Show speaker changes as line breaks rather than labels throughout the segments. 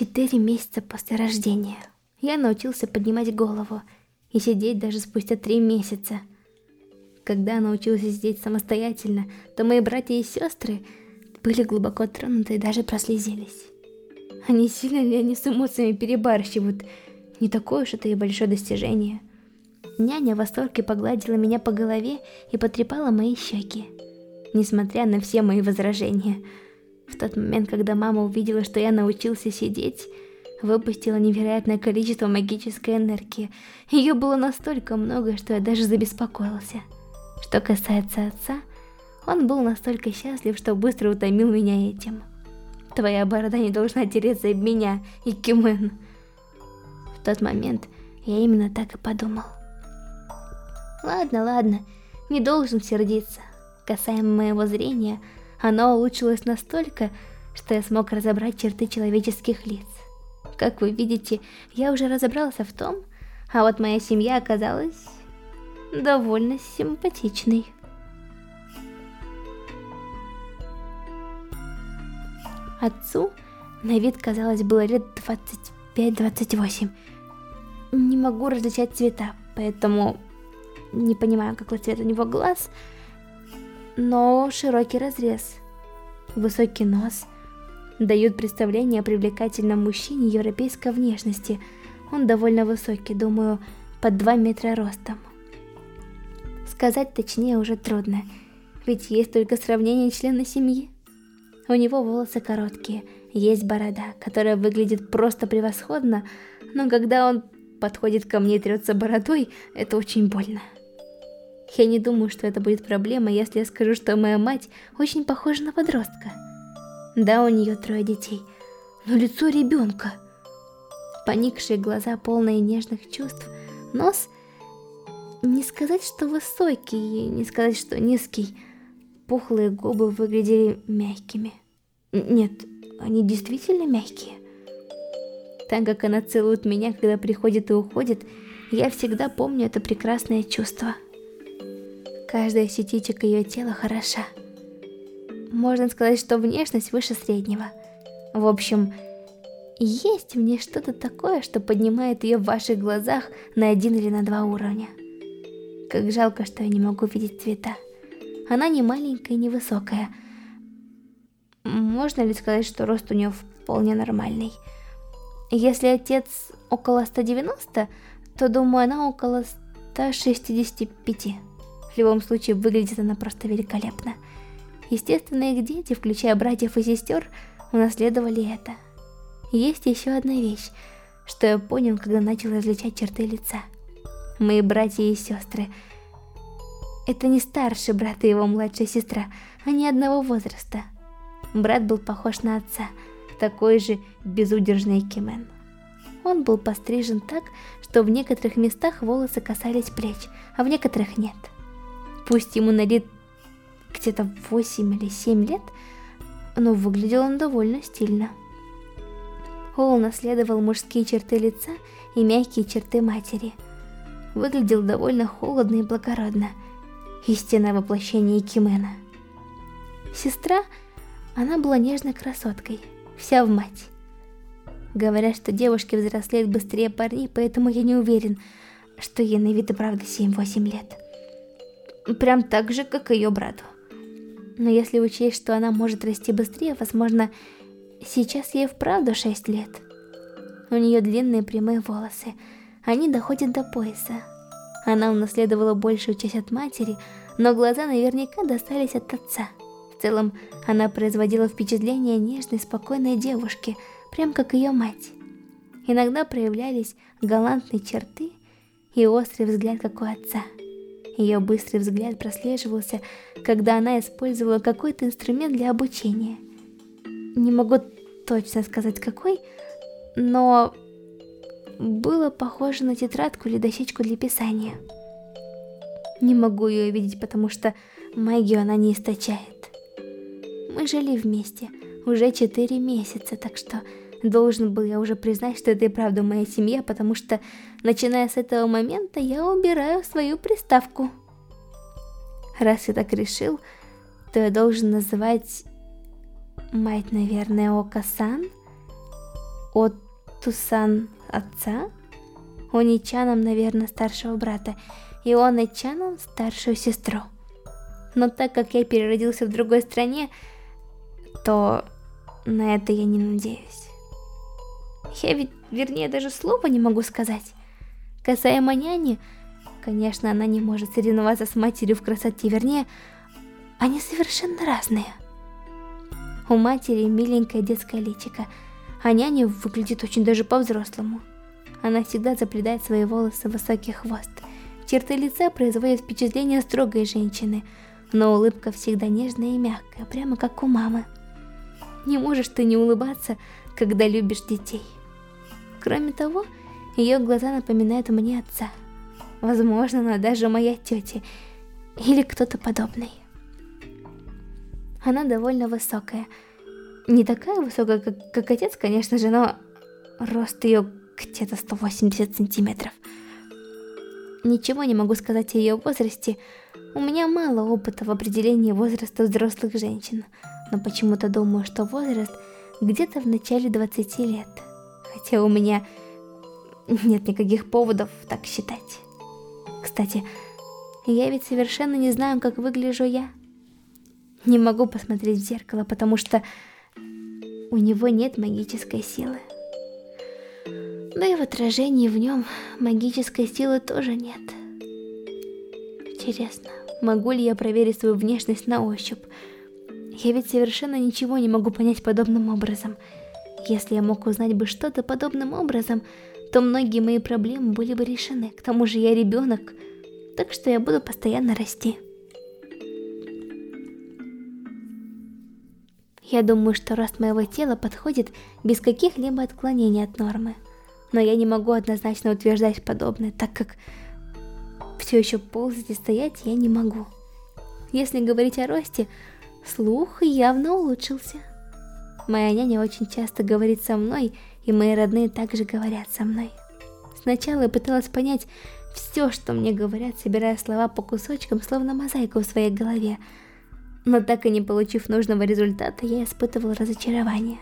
Четыре месяца после рождения я научился поднимать голову и сидеть даже спустя три месяца. Когда научился сидеть самостоятельно, то мои братья и сестры были глубоко тронуты и даже прослезились. Они сильно ли они с эмоциями перебарщивают? Не такое уж это и большое достижение. Няня в восторге погладила меня по голове и потрепала мои щеки. Несмотря на все мои возражения. В тот момент, когда мама увидела, что я научился сидеть, выпустила невероятное количество магической энергии. Ее было настолько много, что я даже забеспокоился. Что касается отца, он был настолько счастлив, что быстро утомил меня этим. Твоя борода не должна тереться об меня, Икимен. В тот момент я именно так и подумал. Ладно, ладно, не должен сердиться. Касаемо моего зрения, оно улучшилось настолько, что я смог разобрать черты человеческих лиц. Как вы видите, я уже разобрался в том, а вот моя семья оказалась довольно симпатичной. Отцу на вид, казалось, было лет 25-28. Не могу различать цвета, поэтому не понимаю, какой цвет у него глаз, но широкий разрез, высокий нос дают представление о привлекательном мужчине европейской внешности. Он довольно высокий, думаю, под 2 метра ростом. Сказать точнее уже трудно, ведь есть только сравнение члена семьи. У него волосы короткие, есть борода, которая выглядит просто превосходно, но когда он подходит ко мне и трется бородой, это очень больно. Я не думаю, что это будет проблема, если я скажу, что моя мать очень похожа на подростка. Да, у нее трое детей, но лицо ребенка. Поникшие глаза, полные нежных чувств, нос не сказать, что высокий, не сказать, что низкий. Пухлые губы выглядели мягкими. Нет, они действительно мягкие. Так как она целует меня, когда приходит и уходит, я всегда помню это прекрасное чувство. Каждая сетичек ее тела хороша. Можно сказать, что внешность выше среднего. В общем, есть в ней что-то такое, что поднимает ее в ваших глазах на один или на два уровня. Как жалко, что я не могу видеть цвета. Она не маленькая и не высокая. Можно ли сказать, что рост у нее вполне нормальный? Если отец около 190, то думаю, она около 165. В любом случае, выглядит она просто великолепно. Естественно, их дети, включая братьев и сестер, унаследовали это. Есть еще одна вещь, что я понял, когда начал различать черты лица мои братья и сестры. Это не старший брат и его младшая сестра, они одного возраста. Брат был похож на отца, такой же безудержный Кимен. Он был пострижен так, что в некоторых местах волосы касались плеч, а в некоторых нет. Пусть ему на лет где-то 8 или 7 лет, но выглядел он довольно стильно. Он наследовал мужские черты лица и мягкие черты матери – выглядел довольно холодно и благородно. Истинное воплощение Кимена. Сестра, она была нежной красоткой, вся в мать. Говорят, что девушки взрослеют быстрее парней, поэтому я не уверен, что ей на вид и правда 7-8 лет. Прям так же, как и ее брату. Но если учесть, что она может расти быстрее, возможно, сейчас ей вправду 6 лет. У нее длинные прямые волосы, они доходят до пояса. Она унаследовала большую часть от матери, но глаза наверняка достались от отца. В целом, она производила впечатление нежной, спокойной девушки, прям как ее мать. Иногда проявлялись галантные черты и острый взгляд, как у отца. Ее быстрый взгляд прослеживался, когда она использовала какой-то инструмент для обучения. Не могу точно сказать какой, но было похоже на тетрадку или дощечку для писания. Не могу ее видеть, потому что магию она не источает. Мы жили вместе уже 4 месяца, так что должен был я уже признать, что это и правда моя семья, потому что, начиная с этого момента, я убираю свою приставку. Раз я так решил, то я должен называть мать, наверное, Ока-сан. Отусан отца, Оничаном, наверное, старшего брата, и Оничаном старшую сестру. Но так как я переродился в другой стране, то на это я не надеюсь. Я ведь, вернее, даже слова не могу сказать. Касаемо няни, конечно, она не может соревноваться с матерью в красоте, вернее, они совершенно разные. У матери миленькое детское личико, а няня выглядит очень даже по-взрослому. Она всегда заплетает свои волосы в высокий хвост. Черты лица производят впечатление строгой женщины, но улыбка всегда нежная и мягкая, прямо как у мамы. Не можешь ты не улыбаться, когда любишь детей. Кроме того, ее глаза напоминают мне отца. Возможно, она даже моя тетя или кто-то подобный. Она довольно высокая. Не такая высокая, как, как отец, конечно же, но рост ее где-то 180 сантиметров. Ничего не могу сказать о ее возрасте. У меня мало опыта в определении возраста взрослых женщин, но почему-то думаю, что возраст где-то в начале 20 лет. Хотя у меня нет никаких поводов так считать. Кстати, я ведь совершенно не знаю, как выгляжу я. Не могу посмотреть в зеркало, потому что у него нет магической силы. Да и в отражении в нем магической силы тоже нет. Интересно, могу ли я проверить свою внешность на ощупь? Я ведь совершенно ничего не могу понять подобным образом. Если я мог узнать бы что-то подобным образом, то многие мои проблемы были бы решены. К тому же я ребенок, так что я буду постоянно расти. Я думаю, что рост моего тела подходит без каких-либо отклонений от нормы но я не могу однозначно утверждать подобное, так как все еще ползать и стоять я не могу. Если говорить о росте, слух явно улучшился. Моя няня очень часто говорит со мной, и мои родные также говорят со мной. Сначала я пыталась понять все, что мне говорят, собирая слова по кусочкам, словно мозаику в своей голове. Но так и не получив нужного результата, я испытывала разочарование.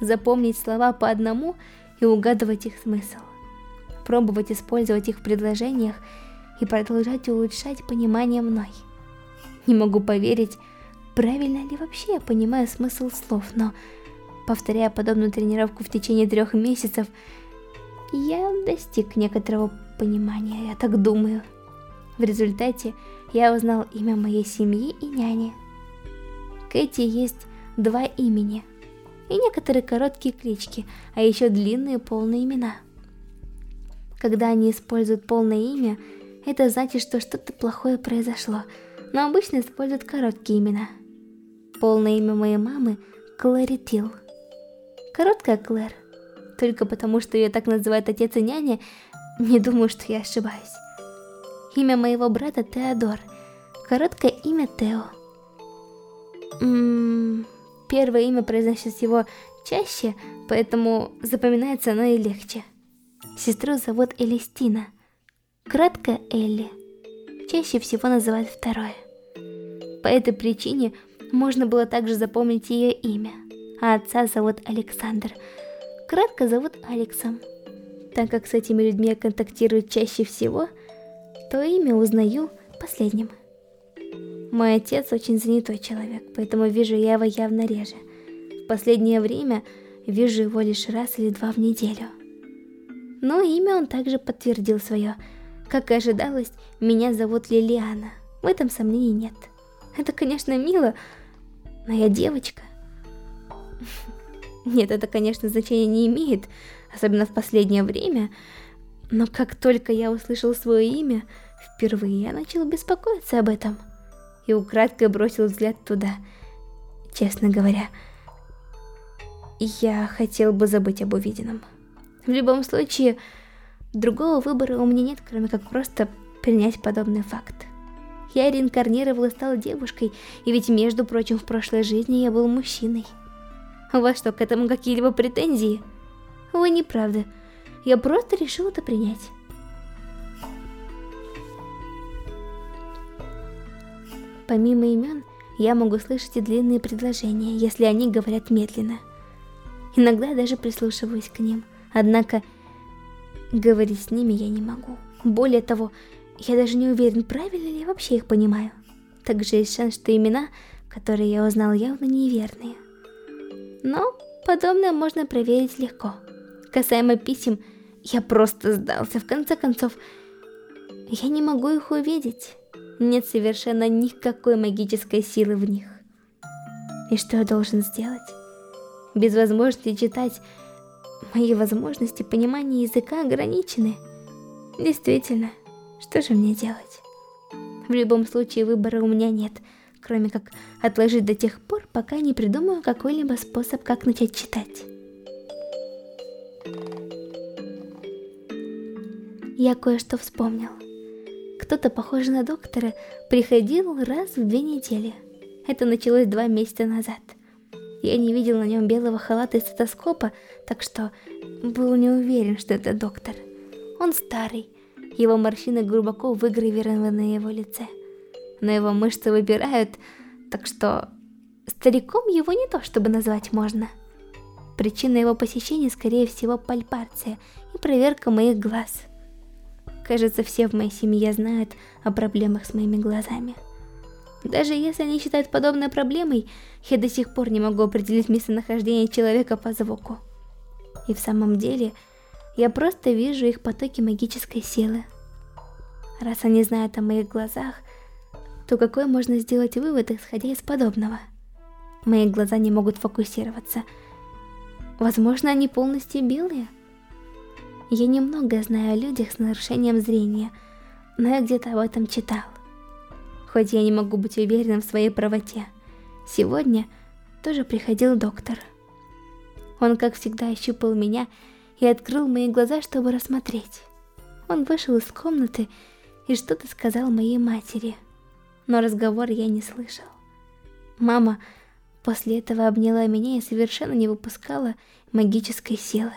Запомнить слова по одному – и угадывать их смысл. Пробовать использовать их в предложениях и продолжать улучшать понимание мной. Не могу поверить, правильно ли вообще я понимаю смысл слов, но, повторяя подобную тренировку в течение трех месяцев, я достиг некоторого понимания, я так думаю. В результате я узнал имя моей семьи и няни. Кэти есть два имени – и некоторые короткие клички, а еще длинные полные имена. Когда они используют полное имя, это значит, что что-то плохое произошло, но обычно используют короткие имена. Полное имя моей мамы – Клэри Тил. Короткая Клэр. Только потому, что ее так называют отец и няня, не думаю, что я ошибаюсь. Имя моего брата Теодор. Короткое имя Тео. Ммм... Первое имя произносится его чаще, поэтому запоминается оно и легче. Сестру зовут Элистина. Кратко Элли. Чаще всего называют второе. По этой причине можно было также запомнить ее имя. А отца зовут Александр. Кратко зовут Алексом. Так как с этими людьми я контактирую чаще всего, то имя узнаю последним. Мой отец очень занятой человек, поэтому вижу я его явно реже. В последнее время вижу его лишь раз или два в неделю. Но имя он также подтвердил свое. Как и ожидалось, меня зовут Лилиана. В этом сомнений нет. Это, конечно, мило, но я девочка. Нет, это, конечно, значения не имеет, особенно в последнее время. Но как только я услышал свое имя, впервые я начал беспокоиться об этом и украдкой бросил взгляд туда. Честно говоря, я хотел бы забыть об увиденном. В любом случае, другого выбора у меня нет, кроме как просто принять подобный факт. Я реинкарнировал и стал девушкой, и ведь, между прочим, в прошлой жизни я был мужчиной. У вас что, к этому какие-либо претензии? Вы не правда. Я просто решил это принять. Помимо имен, я могу слышать и длинные предложения, если они говорят медленно. Иногда даже прислушиваюсь к ним. Однако, говорить с ними я не могу. Более того, я даже не уверен, правильно ли я вообще их понимаю. Также есть шанс, что имена, которые я узнал, явно неверные. Но подобное можно проверить легко. Касаемо писем, я просто сдался. В конце концов, я не могу их увидеть. Нет совершенно никакой магической силы в них. И что я должен сделать? Без возможности читать, мои возможности понимания языка ограничены. Действительно, что же мне делать? В любом случае выбора у меня нет, кроме как отложить до тех пор, пока не придумаю какой-либо способ, как начать читать. Я кое-что вспомнил. Кто-то, похожий на доктора, приходил раз в две недели. Это началось два месяца назад. Я не видел на нем белого халата и стетоскопа, так что был не уверен, что это доктор. Он старый, его морщины глубоко выгравированы на его лице. Но его мышцы выпирают, так что стариком его не то чтобы назвать можно. Причина его посещения, скорее всего, пальпация и проверка моих глаз. Кажется, все в моей семье знают о проблемах с моими глазами. Даже если они считают подобной проблемой, я до сих пор не могу определить местонахождение человека по звуку. И в самом деле, я просто вижу их потоки магической силы. Раз они знают о моих глазах, то какой можно сделать вывод, исходя из подобного? Мои глаза не могут фокусироваться. Возможно, они полностью белые? Я немного знаю о людях с нарушением зрения, но я где-то об этом читал. Хоть я не могу быть уверенным в своей правоте. Сегодня тоже приходил доктор. Он, как всегда, ощупал меня и открыл мои глаза, чтобы рассмотреть. Он вышел из комнаты и что-то сказал моей матери, но разговор я не слышал. Мама после этого обняла меня и совершенно не выпускала магической силы.